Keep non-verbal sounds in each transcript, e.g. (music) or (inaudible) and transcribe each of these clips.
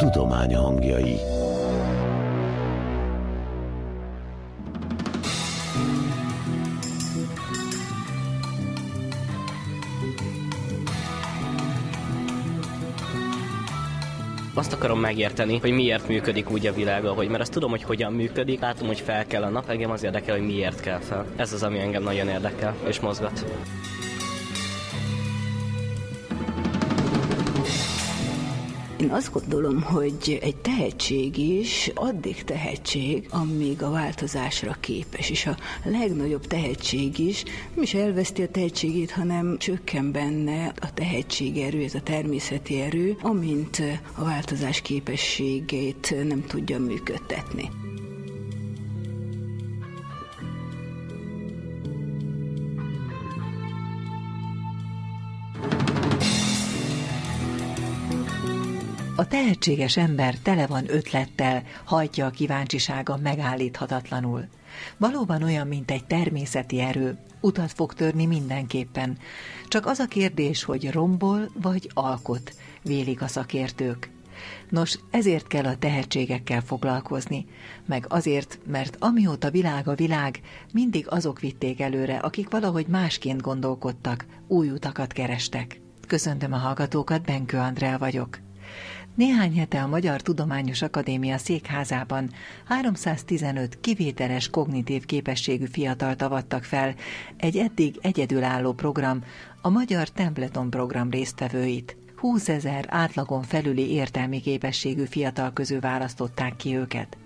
tudomány hangjai. azt akarom megérteni, hogy miért működik úgy a világ, ahogy, mert azt tudom, hogy hogyan működik, látom, hogy fel kell a nap, engem az érdekel, hogy miért kell fel. Ez az, ami engem nagyon érdekel és mozgat. Én azt gondolom, hogy egy tehetség is addig tehetség, amíg a változásra képes, és a legnagyobb tehetség is nem is elveszti a tehetségét, hanem csökken benne a tehetségerő, ez a természeti erő, amint a változás képességét nem tudja működtetni. A tehetséges ember tele van ötlettel, hajtja a kíváncsisága megállíthatatlanul. Valóban olyan, mint egy természeti erő, utat fog törni mindenképpen. Csak az a kérdés, hogy rombol vagy alkot, vélik a szakértők. Nos, ezért kell a tehetségekkel foglalkozni, meg azért, mert amióta világ a világ, mindig azok vitték előre, akik valahogy másként gondolkodtak, új utakat kerestek. Köszöntöm a hallgatókat, Benkő Andrea vagyok. Néhány hete a Magyar Tudományos Akadémia székházában 315 kivételes kognitív képességű fiatalt avattak fel egy eddig egyedülálló program, a Magyar Templeton program résztvevőit. 20 ezer átlagon felüli értelmi képességű fiatal közül választották ki őket.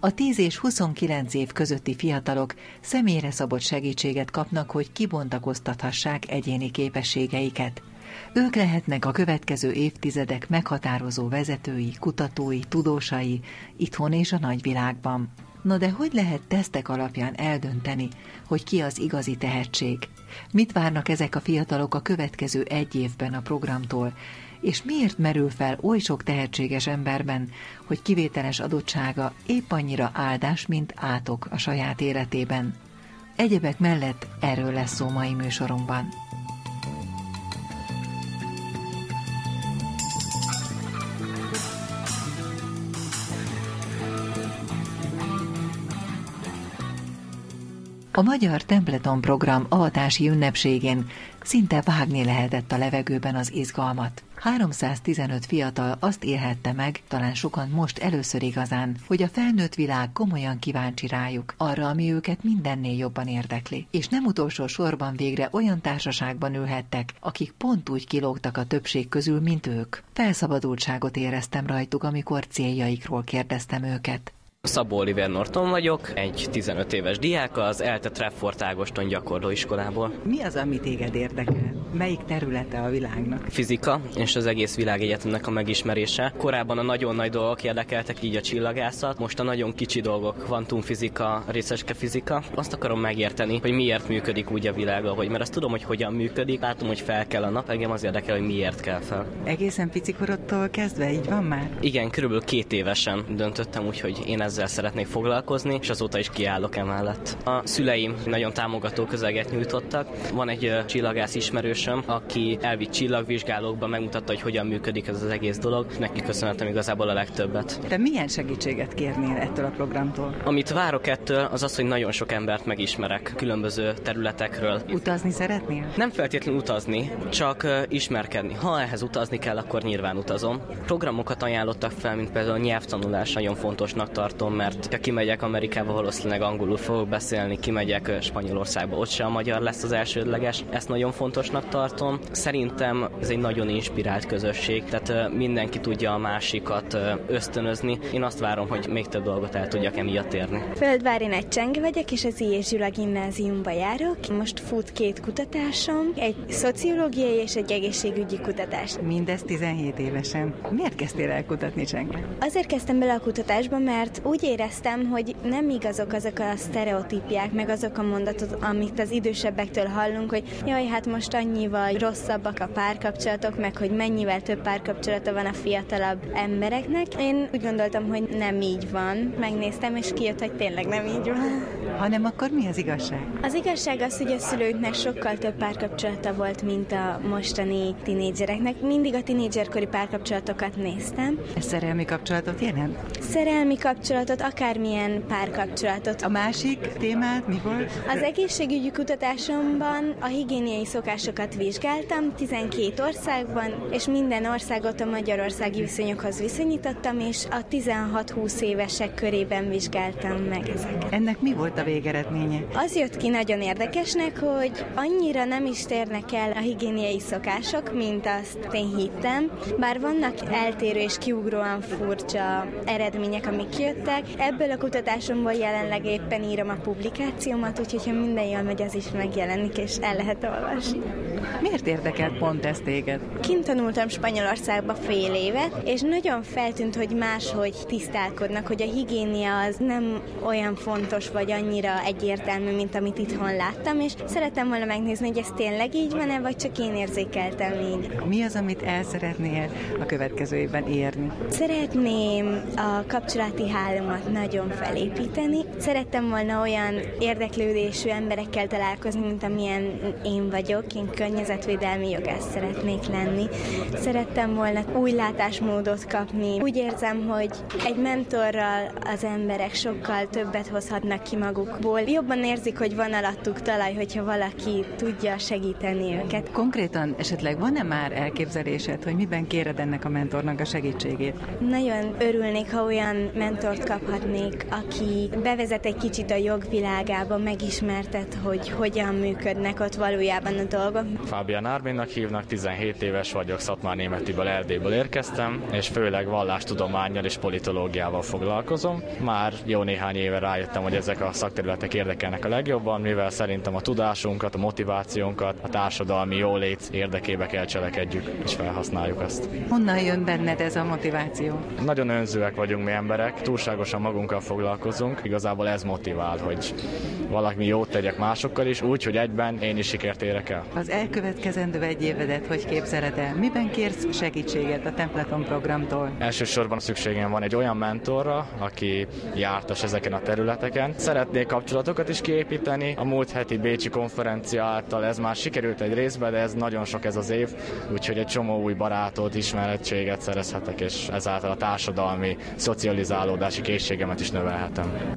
A 10 és 29 év közötti fiatalok személyre szabott segítséget kapnak, hogy kibontakoztathassák egyéni képességeiket. Ők lehetnek a következő évtizedek meghatározó vezetői, kutatói, tudósai, itthon és a nagyvilágban. Na de hogy lehet tesztek alapján eldönteni, hogy ki az igazi tehetség? Mit várnak ezek a fiatalok a következő egy évben a programtól, és miért merül fel oly sok tehetséges emberben, hogy kivételes adottsága épp annyira áldás, mint átok a saját életében? Egyebek mellett erről lesz szó mai műsorunkban. A Magyar Templeton program avatási ünnepségén szinte vágni lehetett a levegőben az izgalmat. 315 fiatal azt élhette meg, talán sokan most először igazán, hogy a felnőtt világ komolyan kíváncsi rájuk, arra, ami őket mindennél jobban érdekli. És nem utolsó sorban végre olyan társaságban ülhettek, akik pont úgy kilógtak a többség közül, mint ők. Felszabadultságot éreztem rajtuk, amikor céljaikról kérdeztem őket. Szabó Oliver Norton vagyok, egy 15 éves diák az ELTE Treffort Ágoston gyakorlóiskolából. Mi az, ami téged érdekel? Melyik területe a világnak? Fizika és az egész világegyetemnek a megismerése. Korábban a nagyon nagy dolgok érdekeltek, így a csillagászat, most a nagyon kicsi dolgok, kvantumfizika, részecske fizika. Azt akarom megérteni, hogy miért működik úgy a világ, ahogy, mert azt tudom, hogy hogyan működik, látom, hogy fel kell a nap, engem az érdekel, hogy miért kell fel. Egészen picikorodtól kezdve így van már? Igen, körülbelül két évesen döntöttem úgy, hogy én ezzel szeretnék foglalkozni, és azóta is kiállok emellett. A szüleim nagyon támogató közeget nyújtottak. Van egy csillagász ismerősöm, aki elvitt csillagvizsgálókba, megmutatta, hogy hogyan működik ez az egész dolog. Neki köszönhetem igazából a legtöbbet. Te milyen segítséget kérnél ettől a programtól? Amit várok ettől, az az, hogy nagyon sok embert megismerek különböző területekről. Utazni szeretnél? Nem feltétlenül utazni, csak ismerkedni. Ha ehhez utazni kell, akkor nyilván utazom. Programokat ajánlottak fel, mint például a nyelvtanulás, nagyon fontosnak tartom tudom, mert ha kimegyek Amerikába, valószínűleg angolul fogok beszélni, kimegyek Spanyolországba, ott sem a magyar lesz az elsődleges. Ezt nagyon fontosnak tartom. Szerintem ez egy nagyon inspirált közösség, tehát mindenki tudja a másikat ösztönözni. Én azt várom, hogy még több dolgot el tudjak emiatt érni. Földvári Nagy Csenge vagyok, és az I.S. Gyula gimnáziumba járok. Most fut két kutatásom, egy szociológiai és egy egészségügyi kutatás. Mindez 17 évesen. Miért kezdtél el kutatni Csenge? Azért kezdtem bele a kutatásba, mert úgy éreztem, hogy nem igazok azok a sztereotípiák, meg azok a mondatok, amit az idősebbektől hallunk, hogy jaj, hát most annyival rosszabbak a párkapcsolatok, meg hogy mennyivel több párkapcsolata van a fiatalabb embereknek. Én úgy gondoltam, hogy nem így van. Megnéztem, és kijött, hogy tényleg nem így van. Hanem akkor mi az igazság? Az igazság az, hogy a szülőknek sokkal több párkapcsolata volt, mint a mostani tinédzsereknek. Mindig a tinédzserkori párkapcsolatokat néztem. Ez szerelmi kapcsolatot jelent? Szerelmi kapcsolatot, akármilyen párkapcsolatot. A másik témát mi volt? Az egészségügyi kutatásomban a higiéniai szokásokat vizsgáltam 12 országban, és minden országot a magyarországi viszonyokhoz viszonyítottam, és a 16-20 évesek körében vizsgáltam meg ezeket. Ennek mi volt a végeredménye? Az jött ki nagyon érdekesnek, hogy annyira nem is térnek el a higiéniai szokások, mint azt én hittem, bár vannak eltérő és kiugróan furcsa eredmények, amik jöttek. Ebből a kutatásomból jelenleg éppen írom a publikációmat, úgyhogy ha minden jól megy, az is megjelenik, és el lehet olvasni. Miért érdekelt pont ezt téged? Kint tanultam Spanyolországba fél évet, és nagyon feltűnt, hogy máshogy tisztálkodnak, hogy a higiénia az nem olyan fontos, vagy annyira egyértelmű, mint amit itthon láttam, és szeretem volna megnézni, hogy ez tényleg így van-e, vagy csak én érzékeltem így. Mi az, amit el szeretnél a következő évben érni? Szeretném a kapcsolati hálómat nagyon felépíteni. Szerettem volna olyan érdeklődésű emberekkel találkozni, mint amilyen én vagyok. Én környezetvédelmi jogász szeretnék lenni. Szerettem volna új látásmódot kapni. Úgy érzem, hogy egy mentorral az emberek sokkal többet hozhatnak ki magukból. Jobban érzik, hogy van alattuk talaj, hogyha valaki tudja segíteni őket. Konkrétan esetleg van-e már elképzelésed, hogy miben kéred ennek a mentornak a segítségét? Nagyon örülnék, ha olyan mentort kaphatnék, aki bevezet egy kicsit a jogvilágába, megismertet, hogy hogyan működnek ott valójában a dolgok. Fábián Árminnak hívnak, 17 éves vagyok, Szatmár Németiből, Erdélyből érkeztem, és főleg vallástudományjal és politológiával foglalkozom. Már jó néhány éve rájöttem, hogy ezek a szakterületek érdekelnek a legjobban, mivel szerintem a tudásunkat, a motivációnkat, a társadalmi jólét érdekébe kell cselekedjük, és felhasználjuk azt. Honnan jön benned ez a motiváció? Nagyon önzőek vagyunk mi emberek, túlságosan magunkkal foglalkozunk, igazából ez motivál, hogy valami jót tegyek másokkal is, úgy, hogy egyben én is sikert érek el. Az elkövetkezendő egy évedet hogy képzeled el? Miben kérsz segítséget a Templeton programtól? Elsősorban szükségem van egy olyan mentorra, aki jártas ezeken a területeken. Szeretnék kapcsolatokat is kiépíteni. A múlt heti Bécsi konferencia által ez már sikerült egy részben, de ez nagyon sok ez az év, úgyhogy egy csomó új barátot, ismerettséget szerezhetek, és ezáltal a társadalmi, szocializálódási készségemet is növelhetem.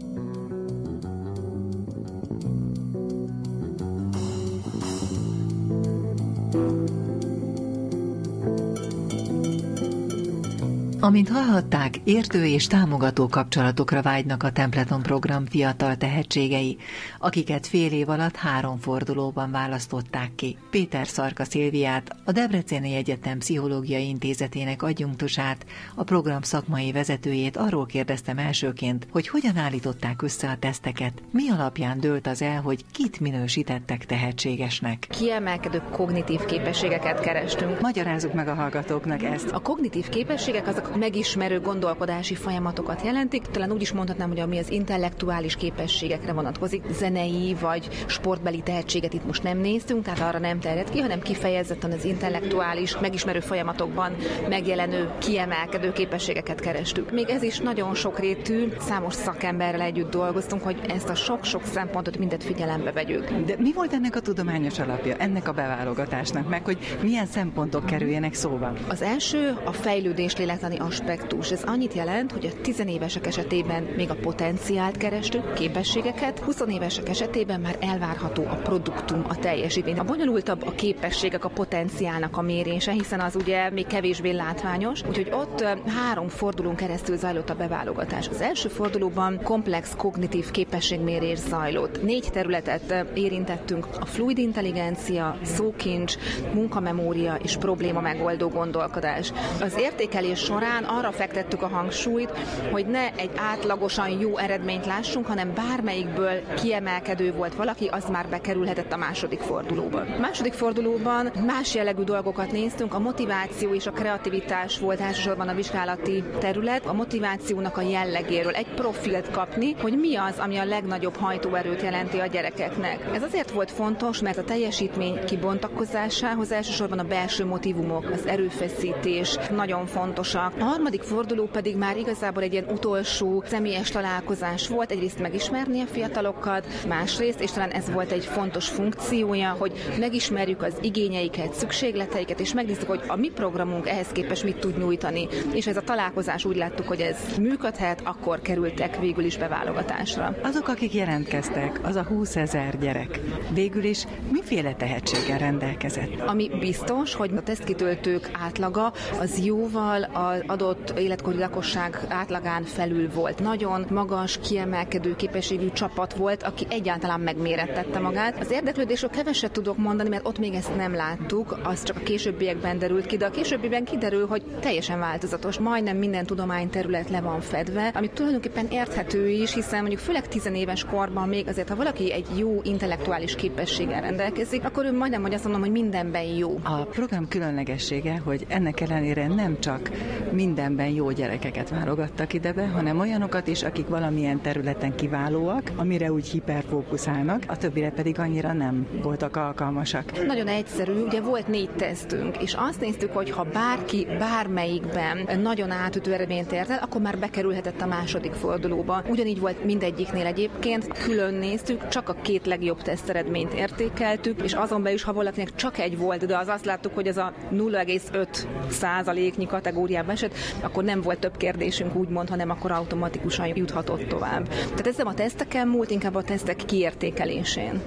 Amint hallhatták, értő és támogató kapcsolatokra vágynak a Templeton program fiatal tehetségei, akiket fél év alatt három fordulóban választották ki. Péter Szarka Szilviát, a Debreceni Egyetem Pszichológiai Intézetének adjunktusát, a program szakmai vezetőjét arról kérdeztem elsőként, hogy hogyan állították össze a teszteket, mi alapján dőlt az el, hogy kit minősítettek tehetségesnek. Kiemelkedő kognitív képességeket kerestünk. Magyarázzuk meg a hallgatóknak ezt. A kognitív képességek azok megismerő gondolkodási folyamatokat jelentik. Talán úgy is mondhatnám, hogy ami az intellektuális képességekre vonatkozik, zenei vagy sportbeli tehetséget itt most nem néztünk, tehát arra nem terjed ki, hanem kifejezetten az intellektuális, megismerő folyamatokban megjelenő, kiemelkedő képességeket kerestük. Még ez is nagyon sokrétű, számos szakemberrel együtt dolgoztunk, hogy ezt a sok-sok szempontot mindet figyelembe vegyük. De mi volt ennek a tudományos alapja, ennek a beválogatásnak, meg hogy milyen szempontok kerüljenek szóba? Az első a fejlődés lélektani aspektus. Ez annyit jelent, hogy a tizenévesek esetében még a potenciált kerestük, képességeket, 20 évesek esetében már elvárható a produktum, a teljesítmény. A bonyolultabb a képességek, a potenciálnak a mérése, hiszen az ugye még kevésbé látványos, úgyhogy ott három fordulón keresztül zajlott a beválogatás. Az első fordulóban komplex kognitív képességmérés zajlott. Négy területet érintettünk, a fluid intelligencia, szókincs, munkamemória és probléma megoldó gondolkodás. Az értékelés során arra fektettük a hangsúlyt, hogy ne egy átlagosan jó eredményt lássunk, hanem bármelyikből kiemelkedő volt valaki, az már bekerülhetett a második fordulóba. A második fordulóban más jellegű dolgokat néztünk, a motiváció és a kreativitás volt elsősorban a vizsgálati terület, a motivációnak a jellegéről egy profilt kapni, hogy mi az, ami a legnagyobb hajtóerőt jelenti a gyerekeknek. Ez azért volt fontos, mert a teljesítmény kibontakozásához elsősorban a belső motivumok, az erőfeszítés nagyon fontosak, A harmadik forduló pedig már igazából egy ilyen utolsó személyes találkozás volt, egyrészt megismerni a fiatalokat, másrészt, és talán ez volt egy fontos funkciója, hogy megismerjük az igényeiket, szükségleteiket, és megnézzük, hogy a mi programunk ehhez képest mit tud nyújtani. És ez a találkozás úgy láttuk, hogy ez működhet, akkor kerültek végül is beválogatásra. Azok, akik jelentkeztek, az a 20 ezer gyerek, végül is miféle tehetséggel rendelkezett? Ami biztos, hogy a tesztkitöltők átlaga az jóval az adott életkori lakosság átlagán felül volt. Nagyon magas, kiemelkedő képességű csapat volt, aki egyáltalán megmérettette magát. Az érdeklődésről keveset tudok mondani, mert ott még ezt nem láttuk, az csak a későbbiekben derült ki, de a későbbiekben kiderül, hogy teljesen változatos. Majdnem minden tudományterület le van fedve, ami tulajdonképpen érthető is, hiszen mondjuk főleg tizenéves korban még azért, ha valaki egy jó intellektuális képességgel rendelkezik, akkor ő majdnem, hogy azt mondom, hogy mindenben jó. A program különlegessége, hogy ennek ellenére nem csak mindenben jó gyerekeket válogattak ide be, hanem olyanokat is, akik valamilyen területen kiválóak, amire úgy hiperfókuszálnak, a többire pedig annyira nem voltak alkalmasak. Nagyon egyszerű, ugye volt négy tesztünk, és azt néztük, hogy ha bárki bármelyikben nagyon átütő eredményt ért el, akkor már bekerülhetett a második fordulóba. Ugyanígy volt mindegyiknél egyébként, külön néztük, csak a két legjobb teszt eredményt értékeltük, és azon belül is, ha valakinek csak egy volt, de az azt láttuk, hogy ez a 0,5 százaléknyi kategóriában esett, akkor nem volt több kérdésünk úgymond, hanem akkor automatikusan juthatott tovább. Tehát ez nem a teszteken múlt, inkább a tesztek kiértékelésén.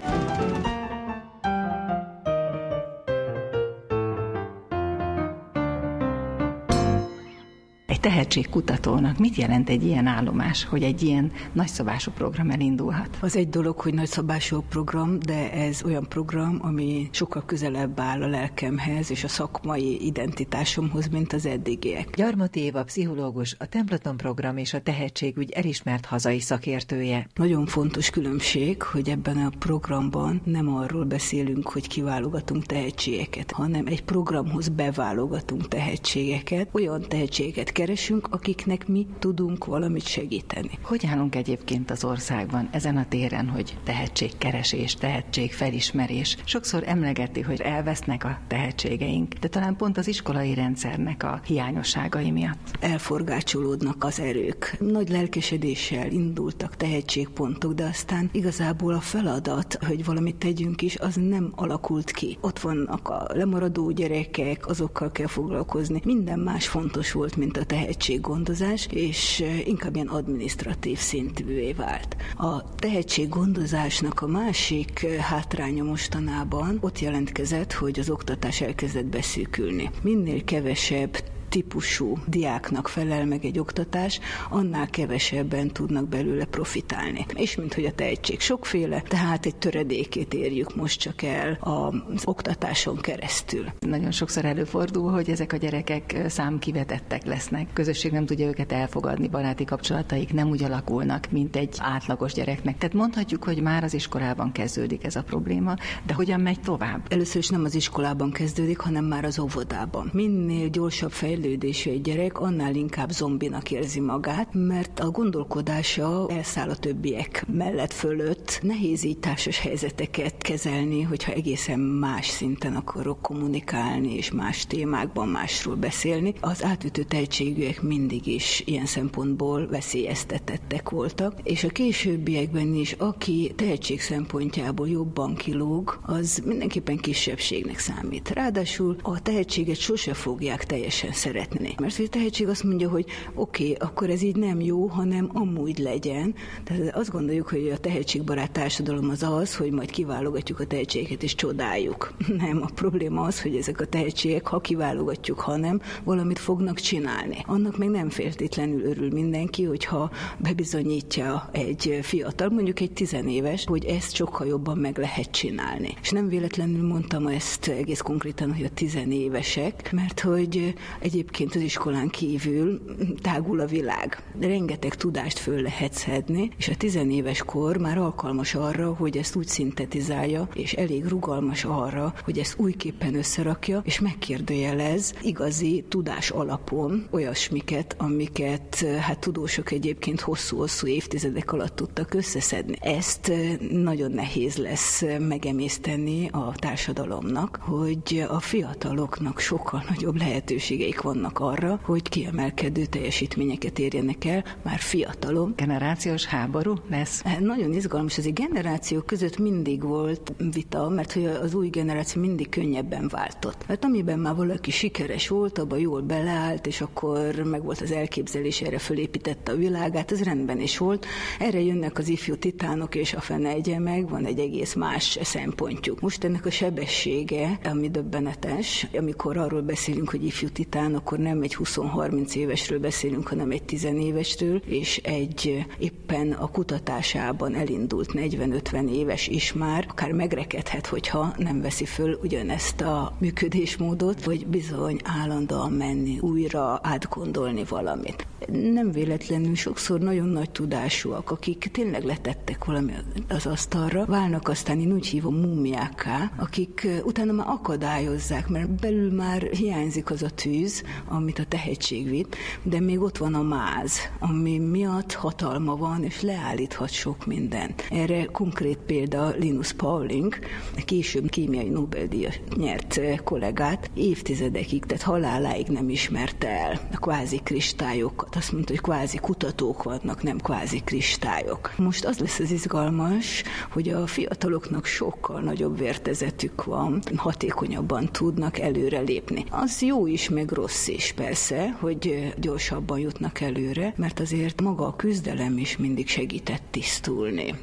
Tehetségkutatónak mit jelent egy ilyen állomás, hogy egy ilyen nagyszabású program elindulhat? Az egy dolog, hogy nagyszabású program, de ez olyan program, ami sokkal közelebb áll a lelkemhez és a szakmai identitásomhoz, mint az eddigiek. Gyarmati Éva pszichológus, a Templeton program és a tehetségügy elismert hazai szakértője. Nagyon fontos különbség, hogy ebben a programban nem arról beszélünk, hogy kiválogatunk tehetségeket, hanem egy programhoz beválogatunk tehetségeket, olyan tehetségeket keresünk, akiknek mi tudunk valamit segíteni. Hogy állunk egyébként az országban ezen a téren, hogy tehetségkeresés, tehetségfelismerés? Sokszor emlegeti, hogy elvesznek a tehetségeink, de talán pont az iskolai rendszernek a hiányosságai miatt. Elforgácsolódnak az erők. Nagy lelkesedéssel indultak tehetségpontok, de aztán igazából a feladat, hogy valamit tegyünk is, az nem alakult ki. Ott vannak a lemaradó gyerekek, azokkal kell foglalkozni. Minden más fontos volt, mint a tehetséggondozás, és inkább ilyen administratív szintűvé vált. A tehetséggondozásnak a másik hátránya mostanában ott jelentkezett, hogy az oktatás elkezdett beszűkülni. Minél kevesebb típusú diáknak felel meg egy oktatás, annál kevesebben tudnak belőle profitálni. És mint hogy a tehetség sokféle, tehát egy töredékét érjük most csak el az oktatáson keresztül. Nagyon sokszor előfordul, hogy ezek a gyerekek számkivetettek lesznek. Közösség nem tudja őket elfogadni, baráti kapcsolataik nem úgy alakulnak, mint egy átlagos gyereknek. Tehát mondhatjuk, hogy már az iskolában kezdődik ez a probléma, de hogyan megy tovább? Először is nem az iskolában kezdődik, hanem már az óvodában. Minél gyorsabb fejlődés fejlődésű egy gyerek, annál inkább zombinak érzi magát, mert a gondolkodása elszáll a többiek mellett fölött. Nehéz így társas helyzeteket kezelni, hogyha egészen más szinten akarok kommunikálni, és más témákban másról beszélni. Az átütő tehetségűek mindig is ilyen szempontból veszélyeztetettek voltak, és a későbbiekben is, aki tehetség szempontjából jobban kilóg, az mindenképpen kisebbségnek számít. Ráadásul a tehetséget sose fogják teljesen szeretni. Mert a tehetség azt mondja, hogy oké, okay, akkor ez így nem jó, hanem amúgy legyen. Tehát azt gondoljuk, hogy a tehetségbarát társadalom az az, hogy majd kiválogatjuk a tehetségeket és csodáljuk. (laughs) Nem, a probléma az, hogy ezek a tehetségek, ha kiválogatjuk, ha nem, valamit fognak csinálni. Annak meg nem feltétlenül örül mindenki, hogyha bebizonyítja egy fiatal, mondjuk egy tizenéves, hogy ezt sokkal jobban meg lehet csinálni. És nem véletlenül mondtam ezt egész konkrétan, hogy a tizenévesek, mert hogy egy egyébként az iskolán kívül tágul a világ. Rengeteg tudást föl lehet szedni, és a tizenéves kor már alkalmas arra, hogy ezt úgy szintetizálja, és elég rugalmas arra, hogy ezt újképpen összerakja, és megkérdőjelez igazi tudás alapon olyasmiket, amiket hát tudósok egyébként hosszú-hosszú évtizedek alatt tudtak összeszedni. Ezt nagyon nehéz lesz megemészteni a társadalomnak, hogy a fiataloknak sokkal nagyobb lehetőségeik vannak arra, hogy kiemelkedő teljesítményeket érjenek el, már fiatalon. Generációs háború lesz? Hát nagyon izgalmas, az egy generációk között mindig volt vita, mert hogy az új generáció mindig könnyebben váltott. Mert amiben már valaki sikeres volt, abban jól beleállt, és akkor meg volt az elképzelés, erre fölépítette a világát, ez rendben is volt. Erre jönnek az ifjú titánok, és a fene egye meg, van egy egész más szempontjuk. Most ennek a sebessége, ami döbbenetes, amikor arról beszélünk, hogy ifjú titán, akkor nem egy 20-30 évesről beszélünk, hanem egy 10 évesről, és egy éppen a kutatásában elindult 40-50 éves is már, akár megrekedhet, hogyha nem veszi föl ugyanezt a működésmódot, vagy bizony állandóan menni, újra átgondolni valamit. Nem véletlenül sokszor nagyon nagy tudásúak, akik tényleg letettek valami az asztalra, válnak aztán én úgy hívom múmiákká, akik utána már akadályozzák, mert belül már hiányzik az a tűz, amit a tehetség vitt, de még ott van a máz, ami miatt hatalma van, és leállíthat sok mindent. Erre konkrét példa Linus Pauling, később kémiai Nobel-díjat nyert kollégát, évtizedekig, tehát haláláig nem ismerte el a kvázi kristályokat. Azt mondta, hogy kvázi kutatók vannak, nem kvázi kristályok. Most az lesz az izgalmas, hogy a fiataloknak sokkal nagyobb vértezetük van, hatékonyabban tudnak előrelépni. Az jó is, meg rossz is persze, hogy gyorsabban jutnak előre, mert azért maga a küzdelem is mindig segített tisztulni.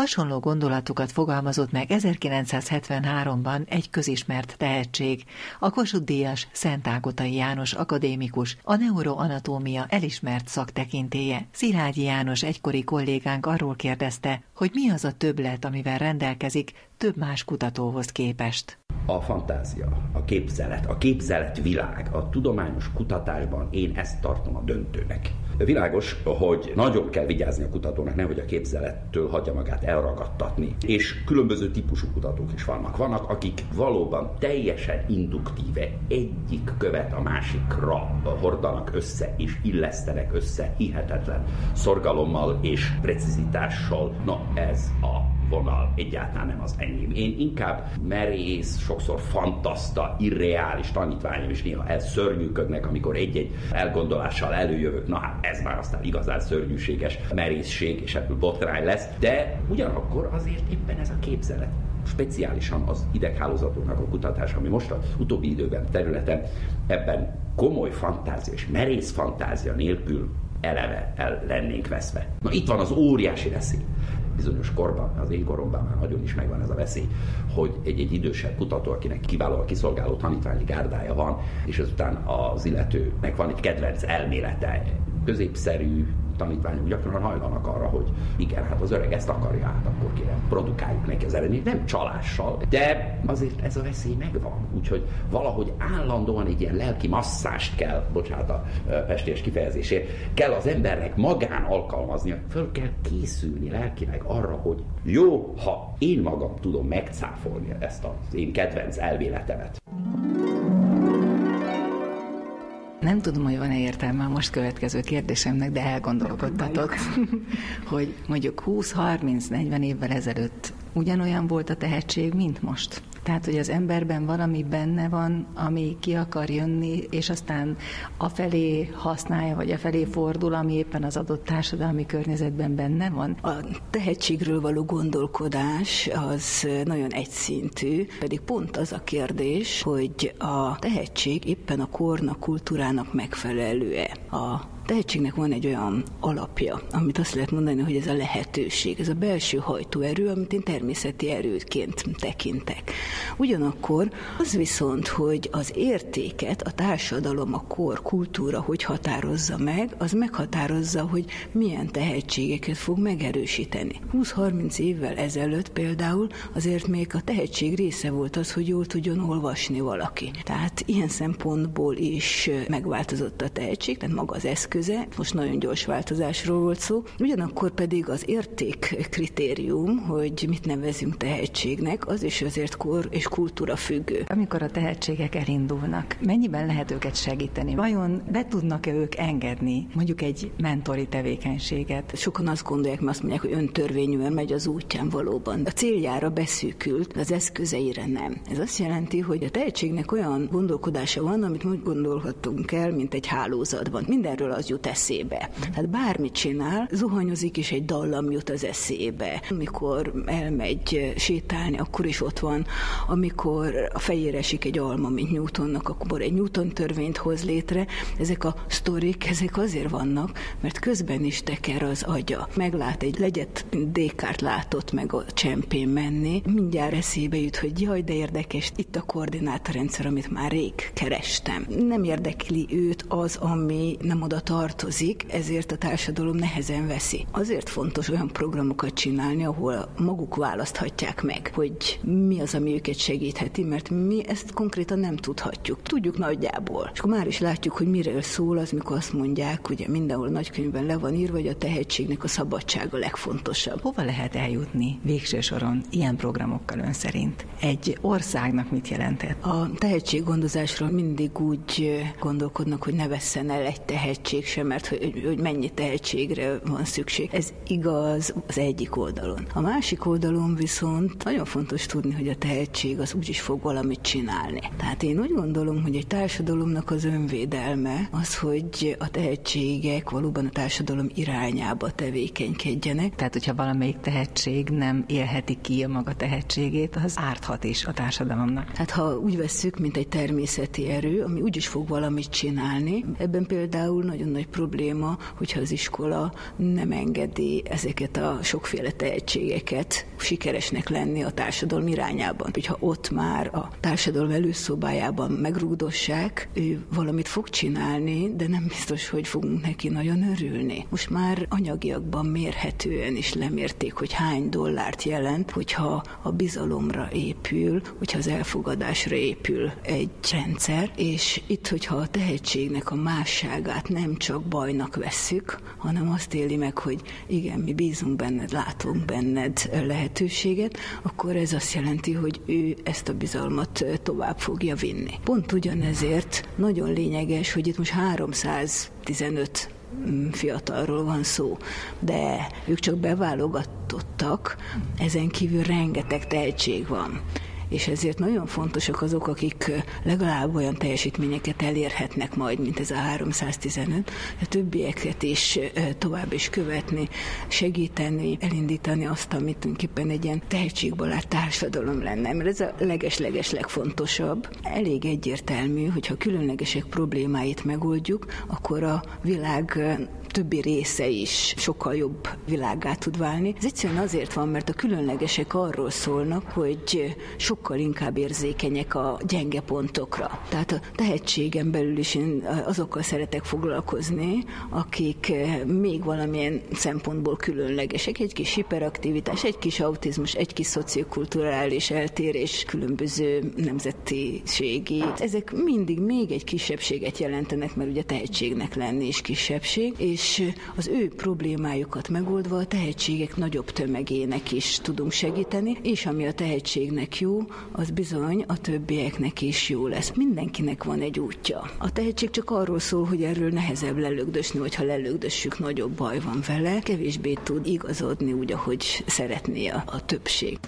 Hasonló gondolatokat fogalmazott meg 1973-ban egy közismert tehetség, a Kossuth Díjas Szent Ágotai János akadémikus, a neuroanatómia elismert szaktekintéje. Szilágyi János egykori kollégánk arról kérdezte, hogy mi az a többlet, amivel rendelkezik több más kutatóhoz képest. A fantázia, a képzelet, a képzelet világ, a tudományos kutatásban én ezt tartom a döntőnek. Világos, hogy nagyon kell vigyázni a kutatónak, nehogy a képzelettől hagyja magát elragadtatni. És különböző típusú kutatók is vannak. Vannak, akik valóban teljesen induktíve egyik követ a másikra hordanak össze, és illesztenek össze hihetetlen szorgalommal és precizitással. Na, ez a vonal egyáltalán nem az enyém. Én inkább merész, sokszor fantaszta, irreális tanítványom is néha elszörnyűködnek, amikor egy-egy elgondolással előjövök, na hát ez már aztán igazán szörnyűséges merészség, és ebből botrány lesz, de ugyanakkor azért éppen ez a képzelet speciálisan az ideghálózatoknak a kutatása, ami most az utóbbi időben területen ebben komoly fantázia és merész fantázia nélkül eleve el lennénk veszve. Na itt van az óriási veszély bizonyos korban, az én koromban már nagyon is megvan ez a veszély, hogy egy-egy idősebb kutató, akinek kiváló a kiszolgáló tanítványi gárdája van, és azután az illetőnek van egy kedvenc elmélete, középszerű, tanítványok gyakran hajlanak arra, hogy igen, hát az öreg ezt akarja, hát akkor kérem, produkáljuk neki az eredményt, nem csalással, de azért ez a veszély megvan, úgyhogy valahogy állandóan egy ilyen lelki masszást kell, bocsánat a pestés kifejezésért, kell az embernek magán alkalmaznia, föl kell készülni lelkileg arra, hogy jó, ha én magam tudom megcáfolni ezt az én kedvenc elvéletemet. Nem tudom, hogy van-e értelme a most következő kérdésemnek, de elgondolkodtatok, (laughs) hogy mondjuk 20-30-40 évvel ezelőtt ugyanolyan volt a tehetség, mint most. Tehát, hogy az emberben valami benne van, ami ki akar jönni, és aztán afelé használja, vagy afelé fordul, ami éppen az adott társadalmi környezetben benne van. A tehetségről való gondolkodás az nagyon egyszintű, pedig pont az a kérdés, hogy a tehetség éppen a kornak, kultúrának megfelelő-e. A tehetségnek van egy olyan alapja, amit azt lehet mondani, hogy ez a lehetőség, ez a belső hajtóerő, amit én természeti erőként tekintek. Ugyanakkor az viszont, hogy az értéket a társadalom, a kor, kultúra hogy határozza meg, az meghatározza, hogy milyen tehetségeket fog megerősíteni. 20-30 évvel ezelőtt például azért még a tehetség része volt az, hogy jól tudjon olvasni valaki. Tehát ilyen szempontból is megváltozott a tehetség, tehát maga az eszköz, eszköze, most nagyon gyors változásról volt szó, ugyanakkor pedig az érték kritérium, hogy mit nevezünk tehetségnek, az is azért kor és kultúra függő. Amikor a tehetségek elindulnak, mennyiben lehet őket segíteni? Vajon be tudnak-e ők engedni mondjuk egy mentori tevékenységet? Sokan azt gondolják, mert azt mondják, hogy öntörvényűen megy az útján valóban. A céljára beszűkült, az eszközeire nem. Ez azt jelenti, hogy a tehetségnek olyan gondolkodása van, amit úgy gondolhatunk el, mint egy hálózatban. Mindenről az jut eszébe. Tehát bármit csinál, zuhanyozik, és egy dallam jut az eszébe. Amikor elmegy sétálni, akkor is ott van. Amikor a fejére esik egy alma, mint Newtonnak, akkor egy Newton törvényt hoz létre. Ezek a sztorik, ezek azért vannak, mert közben is teker az agya. Meglát egy legyet, Descartes látott meg a csempén menni, mindjárt eszébe jut, hogy jaj, de érdekes, itt a koordinátorrendszer, amit már rég kerestem. Nem érdekli őt az, ami nem oda tartozik, ezért a társadalom nehezen veszi. Azért fontos olyan programokat csinálni, ahol maguk választhatják meg, hogy mi az, ami őket segítheti, mert mi ezt konkrétan nem tudhatjuk. Tudjuk nagyjából. És akkor már is látjuk, hogy miről szól az, mikor azt mondják, ugye mindenhol nagykönyvben le van írva, hogy a tehetségnek a szabadsága legfontosabb. Hova lehet eljutni végső soron ilyen programokkal ön szerint? Egy országnak mit jelentett? A tehetséggondozásról mindig úgy gondolkodnak, hogy ne vesszen el egy tehetség sem, mert hogy, hogy mennyi tehetségre van szükség. Ez igaz az egyik oldalon. A másik oldalon viszont nagyon fontos tudni, hogy a tehetség az úgyis fog valamit csinálni. Tehát én úgy gondolom, hogy egy társadalomnak az önvédelme az, hogy a tehetségek valóban a társadalom irányába tevékenykedjenek. Tehát, hogyha valamelyik tehetség nem élheti ki a maga tehetségét, az árthat is a társadalomnak. Hát ha úgy vesszük, mint egy természeti erő, ami úgyis fog valamit csinálni, ebben például nagyon nagy probléma, hogyha az iskola nem engedi ezeket a sokféle tehetségeket sikeresnek lenni a társadalom irányában. Hogyha ott már a társadalom előszobájában megrúgdossák, ő valamit fog csinálni, de nem biztos, hogy fogunk neki nagyon örülni. Most már anyagiakban mérhetően is lemérték, hogy hány dollárt jelent, hogyha a bizalomra épül, hogyha az elfogadásra épül egy rendszer, és itt, hogyha a tehetségnek a másságát nem csak bajnak vesszük, hanem azt éli meg, hogy igen, mi bízunk benned, látunk benned lehetőséget, akkor ez azt jelenti, hogy ő ezt a bizalmat tovább fogja vinni. Pont ugyanezért nagyon lényeges, hogy itt most 315 mm, fiatalról van szó, de ők csak beválogatottak, ezen kívül rengeteg tehetség van és ezért nagyon fontosak azok, akik legalább olyan teljesítményeket elérhetnek majd, mint ez a 315, a többieket is tovább is követni, segíteni, elindítani azt, amit tulajdonképpen egy ilyen tehetségbarát társadalom lenne, mert ez a leges-leges legfontosabb. Elég egyértelmű, hogyha különlegesek problémáit megoldjuk, akkor a világ többi része is sokkal jobb világá tud válni. Ez egyszerűen azért van, mert a különlegesek arról szólnak, hogy sokkal inkább érzékenyek a gyenge pontokra. Tehát a tehetségen belül is én azokkal szeretek foglalkozni, akik még valamilyen szempontból különlegesek. Egy kis hiperaktivitás, egy kis autizmus, egy kis szociokulturális eltérés, különböző nemzetiségi. Ezek mindig még egy kisebbséget jelentenek, mert ugye tehetségnek lenni is kisebbség, és és az ő problémájukat megoldva a tehetségek nagyobb tömegének is tudunk segíteni, és ami a tehetségnek jó, az bizony a többieknek is jó lesz. Mindenkinek van egy útja. A tehetség csak arról szól, hogy erről nehezebb lelögdösni, vagy ha lelögdössük, nagyobb baj van vele, kevésbé tud igazodni úgy, ahogy szeretné a, a többség.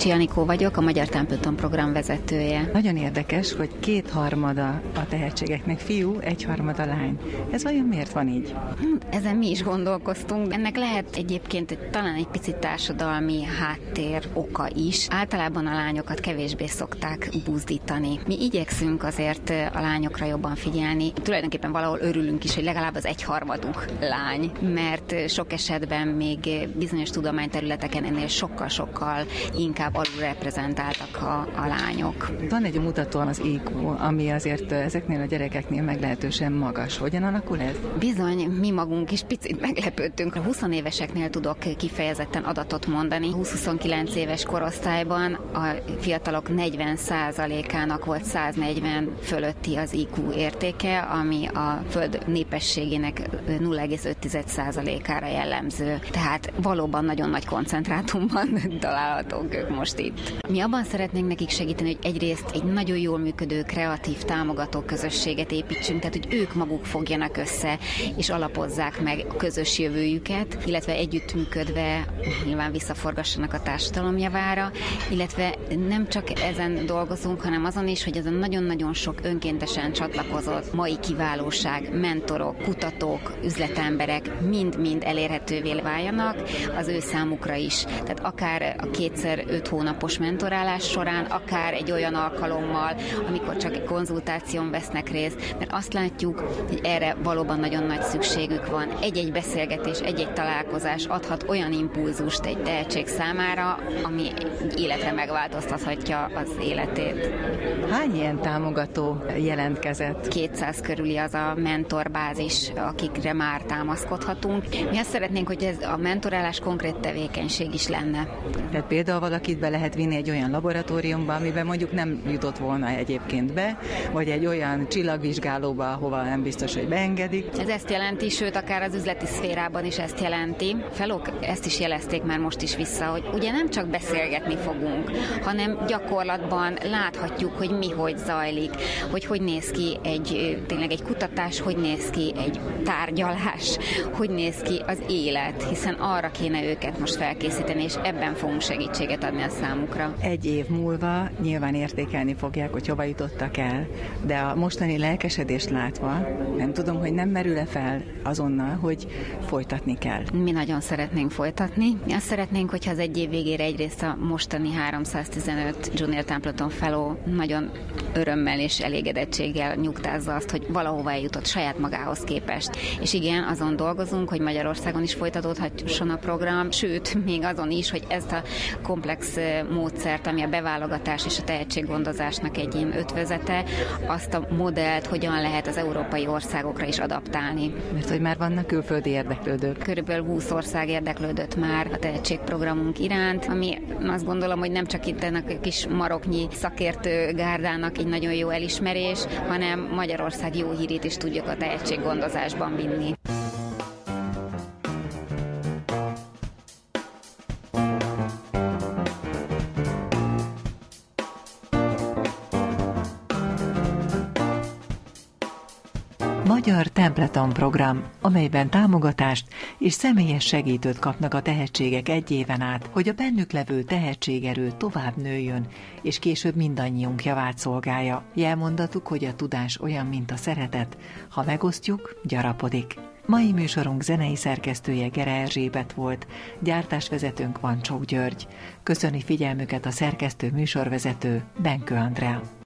Szécsi Anikó vagyok, a Magyar Templeton program vezetője. Nagyon érdekes, hogy kétharmada a tehetségeknek fiú, egyharmada lány. Ez vajon miért van így? Hm, ezen mi is gondolkoztunk. Ennek lehet egyébként talán egy picit társadalmi háttér oka is. Általában a lányokat kevésbé szokták buzdítani. Mi igyekszünk azért a lányokra jobban figyelni. Tulajdonképpen valahol örülünk is, hogy legalább az egyharmaduk lány, mert sok esetben még bizonyos tudományterületeken ennél sokkal-sokkal inkább inkább alul reprezentáltak a, a lányok. Van egy mutató az IQ, ami azért ezeknél a gyerekeknél meglehetősen magas. Hogyan alakul ez? Bizony, mi magunk is picit meglepődtünk. A 20 éveseknél tudok kifejezetten adatot mondani. 20-29 éves korosztályban a fiatalok 40%-ának volt 140 fölötti az IQ értéke, ami a föld népességének 0,5%-ára jellemző. Tehát valóban nagyon nagy koncentrátumban (laughs) találhatók ők most itt. Mi abban szeretnénk nekik segíteni, hogy egyrészt egy nagyon jól működő, kreatív, támogató közösséget építsünk, tehát hogy ők maguk fogjanak össze és alapozzák meg a közös jövőjüket, illetve együttműködve nyilván visszaforgassanak a társadalom javára, illetve nem csak ezen dolgozunk, hanem azon is, hogy ez a nagyon-nagyon sok önkéntesen csatlakozott mai kiválóság, mentorok, kutatók, üzletemberek mind-mind elérhetővé váljanak az ő számukra is. Tehát akár a kétszer öt hónapos mentorálás során, akár egy olyan alkalommal, amikor csak egy konzultáción vesznek részt, mert azt látjuk, hogy erre valóban nagyon nagy szükségük van. Egy-egy beszélgetés, egy-egy találkozás adhat olyan impulzust egy tehetség számára, ami életre megváltoztathatja az életét. Hány ilyen támogató jelentkezett? 200 körüli az a mentorbázis, akikre már támaszkodhatunk. Mi azt szeretnénk, hogy ez a mentorálás konkrét tevékenység is lenne. Tehát például valakit be lehet vinni egy olyan laboratóriumba, amiben mondjuk nem jutott volna egyébként be, vagy egy olyan csillagvizsgálóba, ahova nem biztos, hogy beengedik. Ez ezt jelenti, sőt, akár az üzleti szférában is ezt jelenti. Felok ezt is jelezték már most is vissza, hogy ugye nem csak beszélgetni fogunk, hanem gyakorlatban láthatjuk, hogy mi hogy zajlik, hogy hogy néz ki egy tényleg egy kutatás, hogy néz ki egy tárgyalás, hogy néz ki az élet, hiszen arra kéne őket most felkészíteni, és ebben fogunk segítséget adni a számukra. Egy év múlva nyilván értékelni fogják, hogy hova jutottak el, de a mostani lelkesedést látva nem tudom, hogy nem merül-e fel azonnal, hogy folytatni kell. Mi nagyon szeretnénk folytatni. Mi azt szeretnénk, hogyha az egy év végére egyrészt a mostani 315 Junior Templeton Fellow nagyon örömmel és elégedettséggel nyugtázza azt, hogy valahova eljutott saját magához képest. És igen, azon dolgozunk, hogy Magyarországon is folytatódhasson a program, sőt, még azon is, hogy ezt a komplex módszert, ami a beválogatás és a tehetséggondozásnak egy ilyen ötvözete, azt a modellt hogyan lehet az európai országokra is adaptálni. Mert hogy már vannak külföldi érdeklődők. Körülbelül 20 ország érdeklődött már a tehetségprogramunk iránt, ami azt gondolom, hogy nem csak itt ennek a kis maroknyi szakértő gárdának egy nagyon jó elismerés, hanem Magyarország jó hírét is tudjuk a tehetséggondozásban vinni. Templeton program, amelyben támogatást és személyes segítőt kapnak a tehetségek egy éven át, hogy a bennük levő tehetségerő tovább nőjön, és később mindannyiunk javát szolgálja. Jelmondatuk, hogy a tudás olyan, mint a szeretet, ha megosztjuk, gyarapodik. Mai műsorunk zenei szerkesztője Gere Erzsébet volt, gyártásvezetőnk van Csók György. Köszöni figyelmüket a szerkesztő műsorvezető Benkő Andrea.